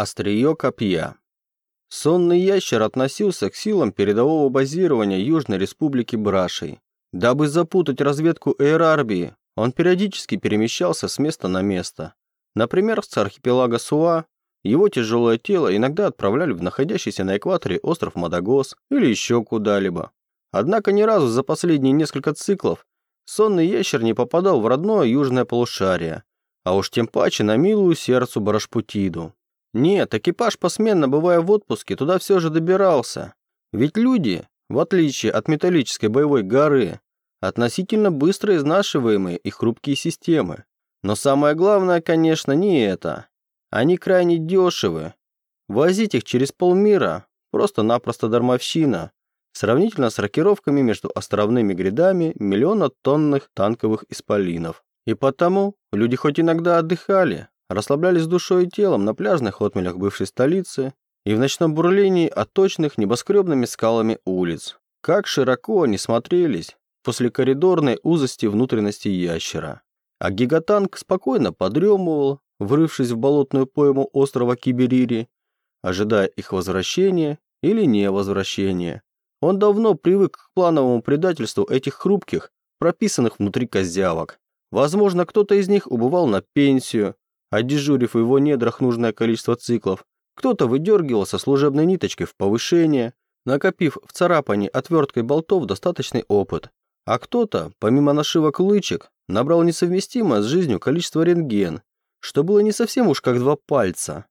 Острие копья. Сонный ящер относился к силам передового базирования Южной Республики Брашей. Дабы запутать разведку Эйрарбии, он периодически перемещался с места на место. Например, с архипелага Суа его тяжелое тело иногда отправляли в находящийся на экваторе остров Мадагос или еще куда-либо. Однако ни разу за последние несколько циклов сонный ящер не попадал в родное южное полушарие, а уж тем паче на милую сердцу Барашпутиду. Нет, экипаж посменно, бывая в отпуске, туда все же добирался. Ведь люди, в отличие от металлической боевой горы, относительно быстро изнашиваемые и хрупкие системы. Но самое главное, конечно, не это. Они крайне дешевы. Возить их через полмира – просто-напросто дармовщина, сравнительно с рокировками между островными грядами миллиона тонных танковых исполинов. И потому люди хоть иногда отдыхали, расслаблялись душой и телом на пляжных отмелях бывшей столицы и в ночном бурлении отточных небоскребными скалами улиц. Как широко они смотрелись после коридорной узости внутренности ящера. А гигатанк спокойно подремывал, врывшись в болотную пойму острова Киберири, ожидая их возвращения или невозвращения. Он давно привык к плановому предательству этих хрупких, прописанных внутри козявок. Возможно, кто-то из них убывал на пенсию, отдежурив в его недрах нужное количество циклов. Кто-то выдергивал со служебной ниточкой в повышение, накопив в царапании отверткой болтов достаточный опыт. А кто-то, помимо нашивок лычек, набрал несовместимое с жизнью количество рентген, что было не совсем уж как два пальца,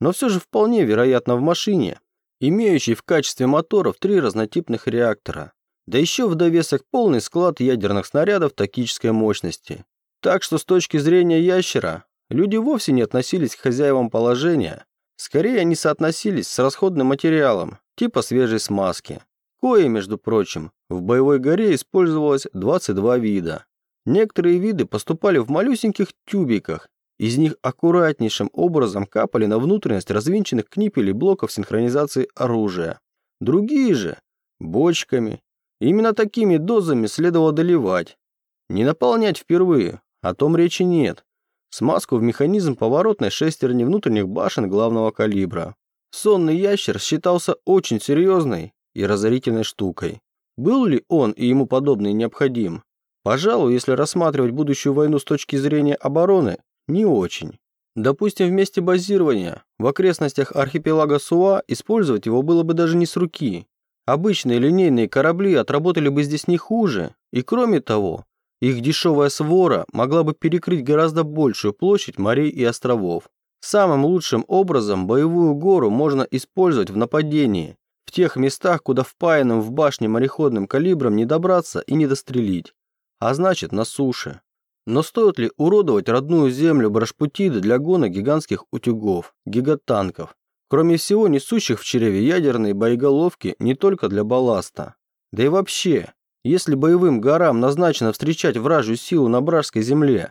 но все же вполне вероятно в машине, имеющей в качестве моторов три разнотипных реактора, да еще в довесок полный склад ядерных снарядов тактической мощности. Так что с точки зрения ящера, люди вовсе не относились к хозяевам положения, скорее они соотносились с расходным материалом, типа свежей смазки. Кое, между прочим, в боевой горе использовалось 22 вида. Некоторые виды поступали в малюсеньких тюбиках, из них аккуратнейшим образом капали на внутренность развинченных книпелей блоков синхронизации оружия. Другие же – бочками. Именно такими дозами следовало доливать. Не наполнять впервые, о том речи нет. Смазку в механизм поворотной шестерни внутренних башен главного калибра. Сонный ящер считался очень серьезной и разорительной штукой. Был ли он и ему подобный необходим? Пожалуй, если рассматривать будущую войну с точки зрения обороны, не очень. Допустим, в месте базирования в окрестностях архипелага Суа использовать его было бы даже не с руки. Обычные линейные корабли отработали бы здесь не хуже, и кроме того, их дешевая свора могла бы перекрыть гораздо большую площадь морей и островов. Самым лучшим образом боевую гору можно использовать в нападении, в тех местах, куда впаянным в башне мореходным калибром не добраться и не дострелить, а значит на суше. Но стоит ли уродовать родную землю Брашпутиды для гона гигантских утюгов, гигатанков, кроме всего несущих в чреве ядерные боеголовки не только для балласта? Да и вообще, если боевым горам назначено встречать вражью силу на Бражской земле,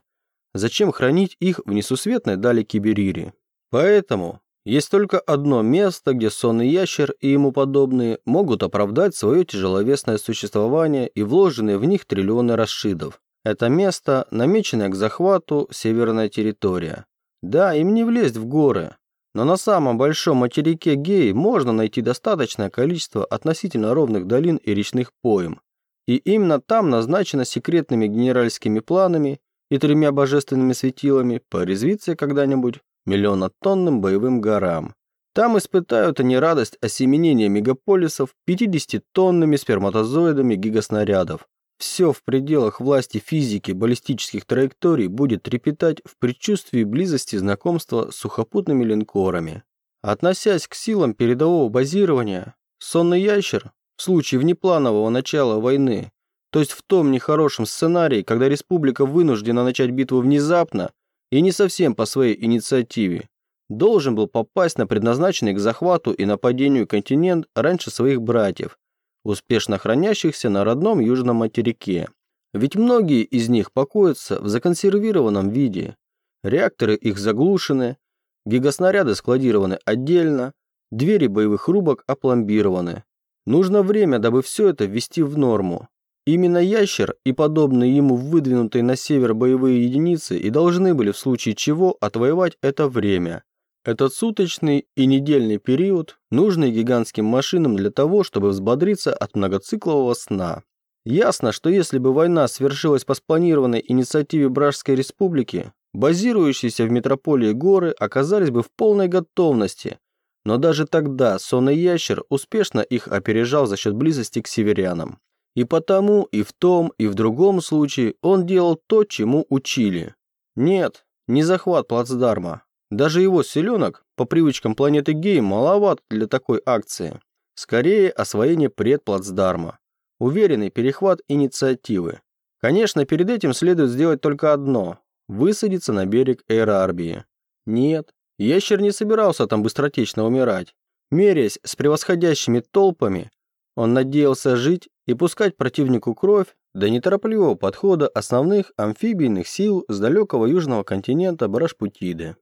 зачем хранить их в несусветной дали Киберири? Поэтому есть только одно место, где сонный ящер и ему подобные могут оправдать свое тяжеловесное существование и вложенные в них триллионы расшидов. Это место, намеченное к захвату, северная территория. Да, им не влезть в горы, но на самом большом материке Гей можно найти достаточное количество относительно ровных долин и речных поем. И именно там назначено секретными генеральскими планами и тремя божественными светилами порезвиться когда-нибудь миллионотонным боевым горам. Там испытают они радость осеменения мегаполисов 50-тонными сперматозоидами гигаснарядов, все в пределах власти физики баллистических траекторий будет трепетать в предчувствии близости знакомства с сухопутными линкорами. Относясь к силам передового базирования, сонный ящер в случае внепланового начала войны, то есть в том нехорошем сценарии, когда республика вынуждена начать битву внезапно и не совсем по своей инициативе, должен был попасть на предназначенный к захвату и нападению континент раньше своих братьев успешно хранящихся на родном южном материке. Ведь многие из них покоятся в законсервированном виде. Реакторы их заглушены, гигаснаряды складированы отдельно, двери боевых рубок опломбированы. Нужно время, дабы все это ввести в норму. Именно ящер и подобные ему выдвинутые на север боевые единицы и должны были в случае чего отвоевать это время. Этот суточный и недельный период, нужный гигантским машинам для того, чтобы взбодриться от многоциклового сна. Ясно, что если бы война свершилась по спланированной инициативе Бражской республики, базирующиеся в метрополии горы оказались бы в полной готовности, но даже тогда сонный ящер успешно их опережал за счет близости к северянам. И потому и в том, и в другом случае он делал то, чему учили. Нет, не захват плацдарма. Даже его селенок по привычкам планеты Гей маловат для такой акции. Скорее освоение предплацдарма уверенный перехват инициативы. Конечно, перед этим следует сделать только одно – высадиться на берег Эйрарбии. Нет, ящер не собирался там быстротечно умирать. Мерясь с превосходящими толпами, он надеялся жить и пускать противнику кровь до неторопливого подхода основных амфибийных сил с далекого южного континента Брашпутиды.